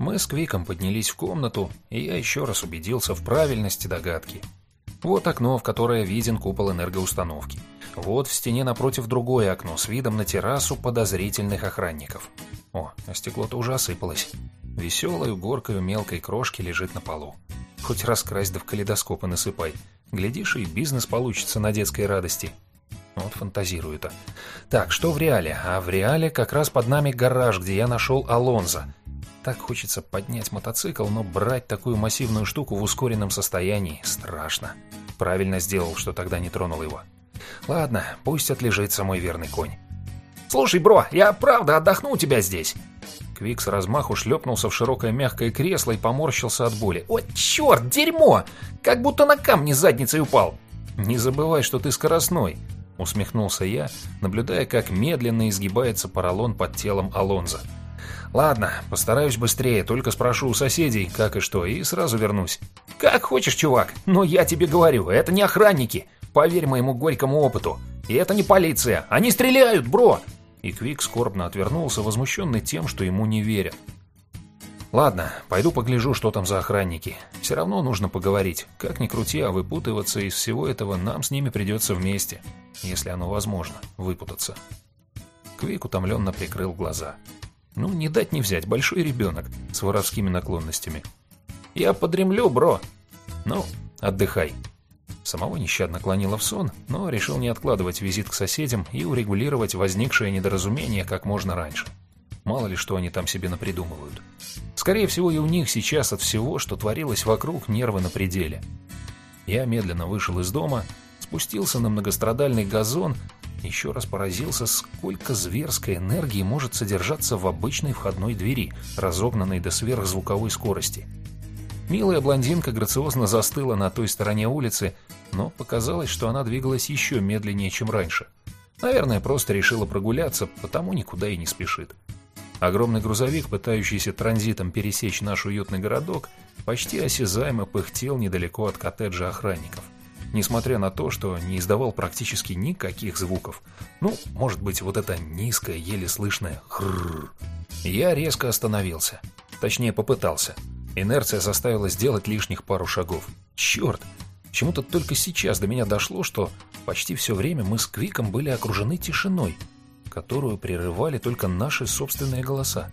Мы с Квиком поднялись в комнату, и я еще раз убедился в правильности догадки. Вот окно, в которое виден купол энергоустановки. Вот в стене напротив другое окно с видом на террасу подозрительных охранников. О, а стекло-то уже осыпалось. Веселой горкой мелкой крошки лежит на полу. Хоть раскрась да в калейдоскопы насыпай. Глядишь, и бизнес получится на детской радости. Вот фантазирую-то. Так, что в реале? А в реале как раз под нами гараж, где я нашел Алонзо. Так хочется поднять мотоцикл, но брать такую массивную штуку в ускоренном состоянии страшно. Правильно сделал, что тогда не тронул его. Ладно, пусть отлежится мой верный конь. «Слушай, бро, я правда отдохну у тебя здесь!» Квик с размаху шлепнулся в широкое мягкое кресло и поморщился от боли. «О, черт, дерьмо! Как будто на камни задницей упал!» «Не забывай, что ты скоростной!» Усмехнулся я, наблюдая, как медленно изгибается поролон под телом Алонза. «Ладно, постараюсь быстрее, только спрошу у соседей, как и что, и сразу вернусь». «Как хочешь, чувак, но я тебе говорю, это не охранники. Поверь моему горькому опыту. И это не полиция. Они стреляют, бро!» И Квик скорбно отвернулся, возмущенный тем, что ему не верят. «Ладно, пойду погляжу, что там за охранники. Все равно нужно поговорить. Как ни крути, а выпутываться из всего этого нам с ними придется вместе, если оно возможно, выпутаться». Квик утомленно прикрыл глаза. «Ну, не дать не взять, большой ребенок с воровскими наклонностями». «Я подремлю, бро!» «Ну, отдыхай». Самого нещадно клонило в сон, но решил не откладывать визит к соседям и урегулировать возникшее недоразумение как можно раньше. Мало ли что они там себе напридумывают. Скорее всего, и у них сейчас от всего, что творилось вокруг, нервы на пределе. Я медленно вышел из дома, спустился на многострадальный газон, еще раз поразился, сколько зверской энергии может содержаться в обычной входной двери, разогнанной до сверхзвуковой скорости. Милая блондинка грациозно застыла на той стороне улицы, но показалось, что она двигалась еще медленнее, чем раньше. Наверное, просто решила прогуляться, потому никуда и не спешит. Огромный грузовик, пытающийся транзитом пересечь наш уютный городок, почти осязаемо пыхтел недалеко от коттеджа охранников. Несмотря на то, что не издавал практически никаких звуков. Ну, может быть, вот это низкое, еле слышное «хрррр». Я резко остановился. Точнее, попытался. Инерция заставила сделать лишних пару шагов. Черт! Почему-то только сейчас до меня дошло, что почти все время мы с Квиком были окружены тишиной, которую прерывали только наши собственные голоса.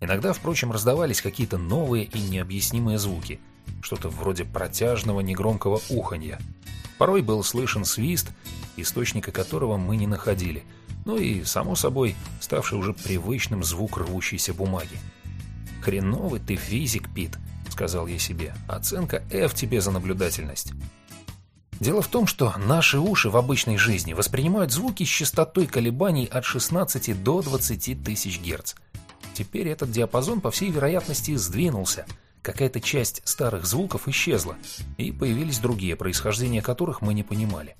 Иногда, впрочем, раздавались какие-то новые и необъяснимые звуки, что-то вроде протяжного негромкого уханья. Порой был слышен свист, источника которого мы не находили, ну и, само собой, ставший уже привычным звук рвущейся бумаги. «Хреновый ты физик, Пит», — сказал я себе. «Оценка F тебе за наблюдательность». Дело в том, что наши уши в обычной жизни воспринимают звуки с частотой колебаний от 16 до 20 тысяч Гц. Теперь этот диапазон, по всей вероятности, сдвинулся. Какая-то часть старых звуков исчезла, и появились другие, происхождение которых мы не понимали.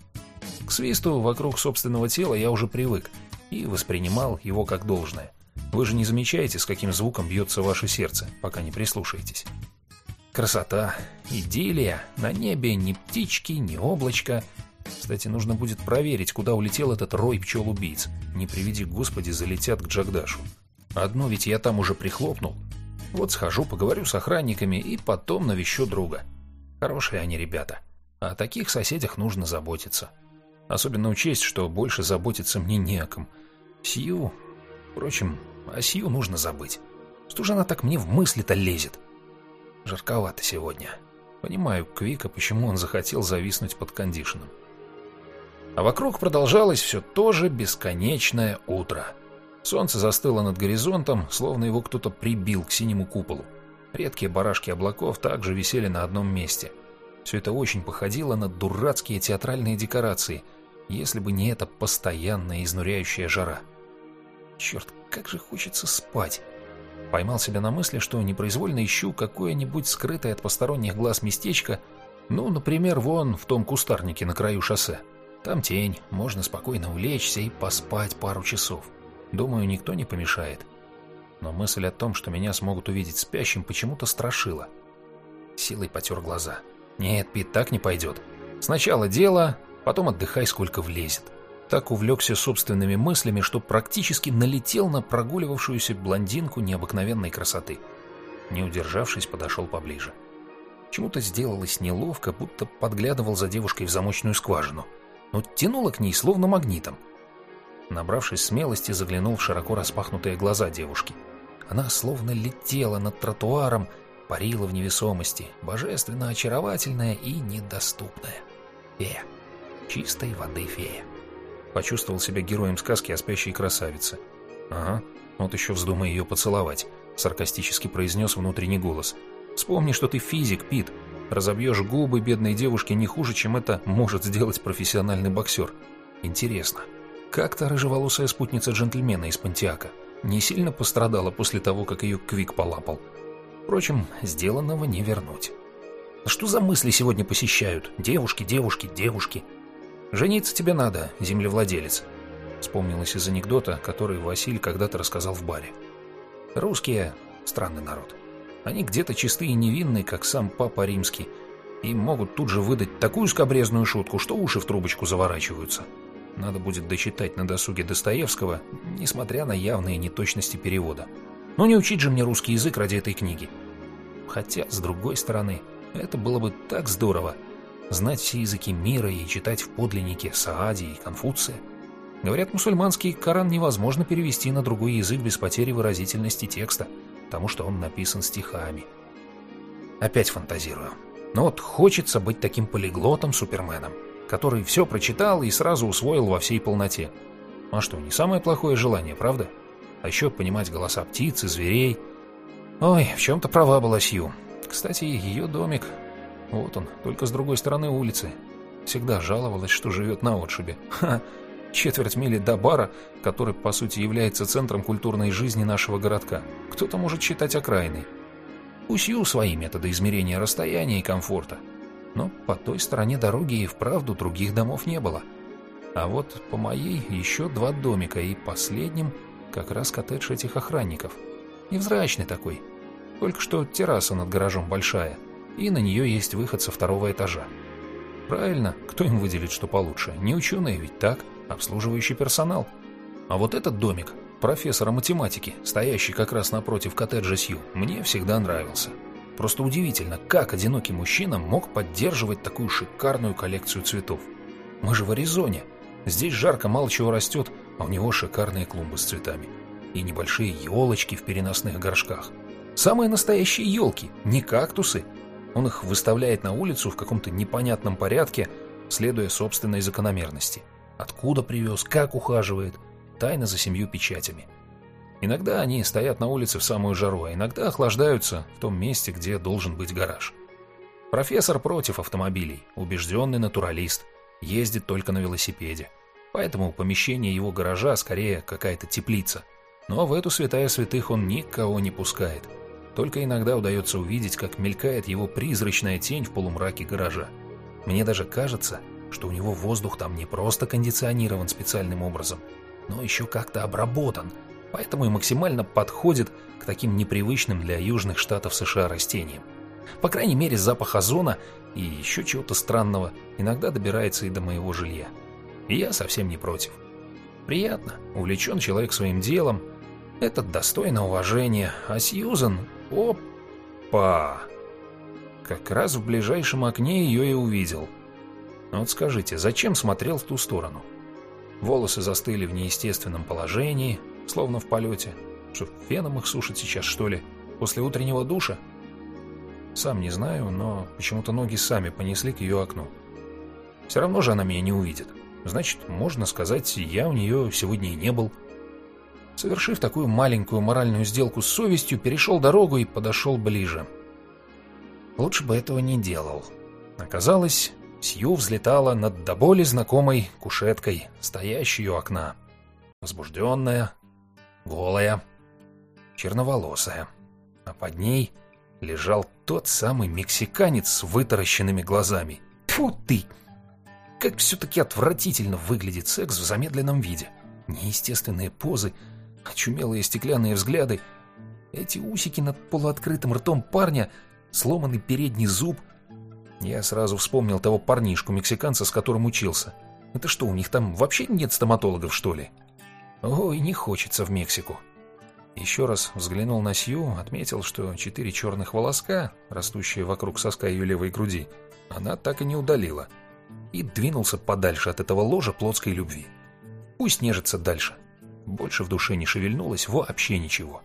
К свисту вокруг собственного тела я уже привык и воспринимал его как должное. Вы же не замечаете, с каким звуком бьется ваше сердце, пока не прислушаетесь. Красота, идиллия, на небе ни птички, ни облачка. Кстати, нужно будет проверить, куда улетел этот рой пчел-убийц. Не приведи, господи, залетят к Джагдашу. Одно ведь я там уже прихлопнул. Вот схожу, поговорю с охранниками и потом навещу друга. Хорошие они ребята. О таких соседях нужно заботиться. Особенно учесть, что больше заботиться мне не о ком. Сью... Впрочем, о Сью нужно забыть. Что же она так мне в мысли-то лезет? Жарковато сегодня. Понимаю Квика, почему он захотел зависнуть под кондишеном. А вокруг продолжалось все то же бесконечное утро. Солнце застыло над горизонтом, словно его кто-то прибил к синему куполу. Редкие барашки облаков также висели на одном месте. Все это очень походило на дурацкие театральные декорации, если бы не эта постоянная изнуряющая жара. Черт, как же хочется спать. Поймал себя на мысли, что непроизвольно ищу какое-нибудь скрытое от посторонних глаз местечко, ну, например, вон в том кустарнике на краю шоссе. Там тень, можно спокойно улечься и поспать пару часов. Думаю, никто не помешает. Но мысль о том, что меня смогут увидеть спящим, почему-то страшила. Силой потер глаза. Нет, Пит, так не пойдет. Сначала дело, потом отдыхай, сколько влезет так увлекся собственными мыслями, что практически налетел на прогуливавшуюся блондинку необыкновенной красоты. не удержавшись, подошел поближе. Чему-то сделалось неловко, будто подглядывал за девушкой в замочную скважину, но тянуло к ней словно магнитом. Набравшись смелости, заглянул в широко распахнутые глаза девушки. Она словно летела над тротуаром, парила в невесомости, божественно очаровательная и недоступная. Фея. Чистой воды фея. Почувствовал себя героем сказки о спящей красавице. «Ага, вот еще вздумай ее поцеловать», — саркастически произнес внутренний голос. «Вспомни, что ты физик, Пит. Разобьешь губы бедной девушке не хуже, чем это может сделать профессиональный боксер. Интересно, как та рыжеволосая спутница джентльмена из Пантиака не сильно пострадала после того, как ее Квик полапал? Впрочем, сделанного не вернуть». Что за мысли сегодня посещают? Девушки, девушки, девушки. Жениться тебе надо, землевладелец. Вспомнилось из анекдота, который Василий когда-то рассказал в баре. Русские — странный народ. Они где-то чистые и невинные, как сам Папа Римский, и могут тут же выдать такую скобрезную шутку, что уши в трубочку заворачиваются. Надо будет дочитать на досуге Достоевского, несмотря на явные неточности перевода. Но не учить же мне русский язык ради этой книги. Хотя, с другой стороны, это было бы так здорово. Знать все языки мира и читать в подлиннике Саади и Конфуция. Говорят, мусульманский Коран невозможно перевести на другой язык без потери выразительности текста, потому что он написан стихами. Опять фантазирую. Но вот хочется быть таким полиглотом Суперменом, который все прочитал и сразу усвоил во всей полноте. А что, не самое плохое желание, правда? А еще понимать голоса птиц и зверей. Ой, в чем-то права была Сью. Кстати, ее домик. Вот он, только с другой стороны улицы. Всегда жаловалась, что живет на отшибе. Ха! Четверть мили до бара, который, по сути, является центром культурной жизни нашего городка. Кто-то может считать окраиной. У Сью свои методы измерения расстояния и комфорта. Но по той стороне дороги и вправду других домов не было. А вот по моей еще два домика, и последним как раз коттедж этих охранников. Невзрачный такой, только что терраса над гаражом большая, и на нее есть выход со второго этажа. Правильно, кто им выделит, что получше? Не ученые ведь так, обслуживающий персонал. А вот этот домик, профессора математики, стоящий как раз напротив коттеджа Сью, мне всегда нравился. Просто удивительно, как одинокий мужчина мог поддерживать такую шикарную коллекцию цветов. Мы же в Аризоне. Здесь жарко, мало чего растет, а у него шикарные клумбы с цветами. И небольшие елочки в переносных горшках. Самые настоящие елки, не кактусы. Он их выставляет на улицу в каком-то непонятном порядке, следуя собственной закономерности. Откуда привез, как ухаживает, тайно за семью печатями. Иногда они стоят на улице в самую жару, а иногда охлаждаются в том месте, где должен быть гараж. Профессор против автомобилей, убежденный натуралист, ездит только на велосипеде. Поэтому помещение его гаража скорее какая-то теплица. Но в эту святая святых он никого не пускает – только иногда удается увидеть, как мелькает его призрачная тень в полумраке гаража. Мне даже кажется, что у него воздух там не просто кондиционирован специальным образом, но еще как-то обработан, поэтому и максимально подходит к таким непривычным для южных штатов США растениям. По крайней мере, запах озона и еще чего-то странного иногда добирается и до моего жилья. И я совсем не против. Приятно, увлечен человек своим делом, этот достойно уважения, а Сьюзан Опа! Как раз в ближайшем окне ее и увидел. Вот скажите, зачем смотрел в ту сторону? Волосы застыли в неестественном положении, словно в полете. Что, феном их сушит сейчас, что ли? После утреннего душа? Сам не знаю, но почему-то ноги сами понесли к ее окну. Все равно же она меня не увидит. Значит, можно сказать, я у нее сегодня и не был. Совершив такую маленькую моральную сделку с совестью, перешел дорогу и подошел ближе. Лучше бы этого не делал. Оказалось, Сью взлетала над до боли знакомой кушеткой, стоящей у окна. Возбужденная, голая, черноволосая. А под ней лежал тот самый мексиканец с вытаращенными глазами. Тьфу ты! Как все-таки отвратительно выглядит секс в замедленном виде. Неестественные позы — очумелые стеклянные взгляды, эти усики над полуоткрытым ртом парня, сломанный передний зуб. Я сразу вспомнил того парнишку-мексиканца, с которым учился. Это что, у них там вообще нет стоматологов, что ли? Ой, не хочется в Мексику. Еще раз взглянул на Сью, отметил, что четыре черных волоска, растущие вокруг соска ее левой груди, она так и не удалила, и двинулся подальше от этого ложа плотской любви. Пусть нежится дальше. Больше в душе не шевельнулось вообще ничего.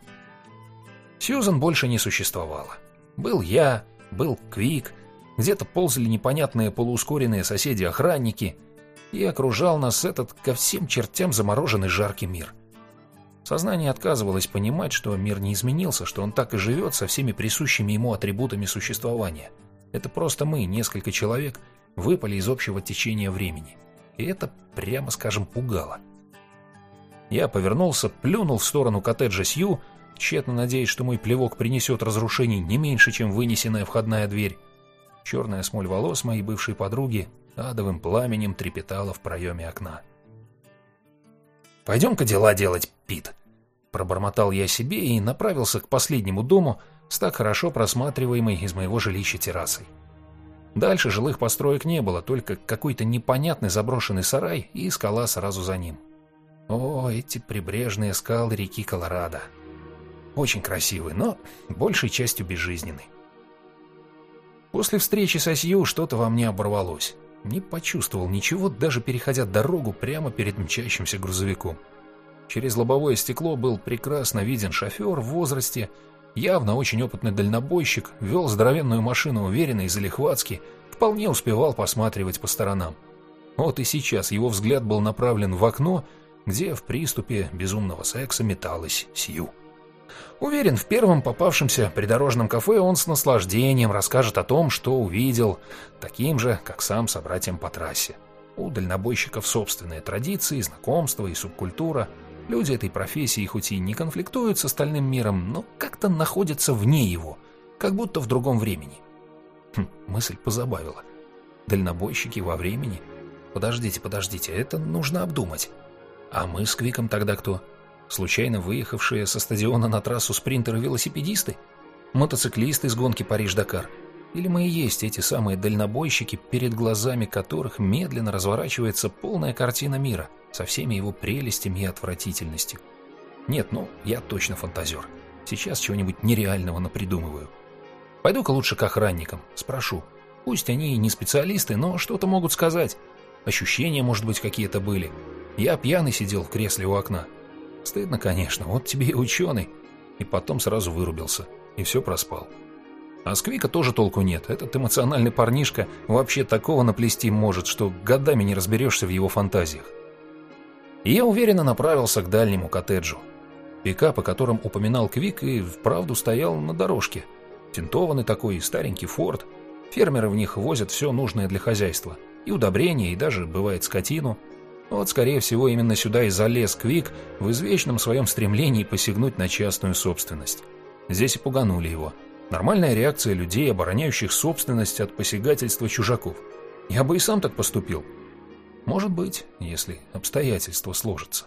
Сьюзан больше не существовало. Был я, был Квик, где-то ползали непонятные полуускоренные соседи-охранники, и окружал нас этот ко всем чертям замороженный жаркий мир. Сознание отказывалось понимать, что мир не изменился, что он так и живет со всеми присущими ему атрибутами существования. Это просто мы, несколько человек, выпали из общего течения времени. И это, прямо скажем, пугало. Я повернулся, плюнул в сторону коттеджа Сью, тщетно надеясь, что мой плевок принесет разрушений не меньше, чем вынесенная входная дверь. Черная смоль волос моей бывшей подруги адовым пламенем трепетала в проеме окна. «Пойдем-ка дела делать, Пит!» Пробормотал я себе и направился к последнему дому с так хорошо просматриваемой из моего жилища террасой. Дальше жилых построек не было, только какой-то непонятный заброшенный сарай и скала сразу за ним. О, эти прибрежные скалы реки Колорадо. Очень красивые, но большей частью безжизненные. После встречи со Сью что-то во мне оборвалось. Не почувствовал ничего, даже переходя дорогу прямо перед мчащимся грузовиком. Через лобовое стекло был прекрасно виден шофер в возрасте, явно очень опытный дальнобойщик, вел здоровенную машину уверенно и залихватски, вполне успевал посматривать по сторонам. Вот и сейчас его взгляд был направлен в окно, где в приступе безумного секса металась Сью. Уверен, в первом попавшемся придорожном кафе он с наслаждением расскажет о том, что увидел, таким же, как сам собратьям по трассе. У дальнобойщиков собственные традиции, знакомства и субкультура. Люди этой профессии хоть и не конфликтуют с остальным миром, но как-то находятся вне его, как будто в другом времени. Хм, мысль позабавила. Дальнобойщики во времени? Подождите, подождите, это нужно обдумать. А мы с Квиком тогда кто? — Случайно выехавшие со стадиона на трассу спринтеры-велосипедисты? Мотоциклисты из гонки Париж-Дакар? Или мы и есть эти самые дальнобойщики, перед глазами которых медленно разворачивается полная картина мира со всеми его прелестями и отвратительностью? Нет, ну, я точно фантазер. Сейчас чего-нибудь нереального напридумываю. Пойду-ка лучше к охранникам, спрошу. Пусть они и не специалисты, но что-то могут сказать. Ощущения, может быть, какие-то были. Я пьяный сидел в кресле у окна. Стыдно, конечно, вот тебе и ученый. И потом сразу вырубился. И все проспал. А с Квика тоже толку нет. Этот эмоциональный парнишка вообще такого наплести может, что годами не разберешься в его фантазиях. И я уверенно направился к дальнему коттеджу. Пикап, о котором упоминал Квик, и вправду стоял на дорожке. Тинтованный такой старенький форт. Фермеры в них возят все нужное для хозяйства. И удобрения, и даже, бывает, скотину – вот, скорее всего, именно сюда и залез Квик в извечном своем стремлении посягнуть на частную собственность. Здесь и пуганули его. Нормальная реакция людей, обороняющих собственность от посягательства чужаков. Я бы и сам так поступил. Может быть, если обстоятельства сложатся.